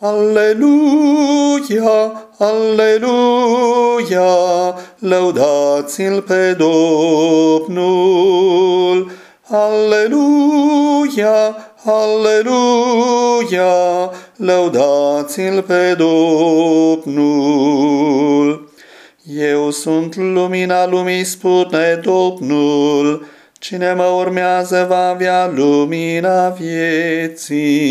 Aleluia, aleluia, lăudați-l pe Domnul. Aleluia, aleluia, lăudați-l pe Domnul. Eu sunt lumina lumii, spune Domnul, cine mă urmează va avea lumina vieții.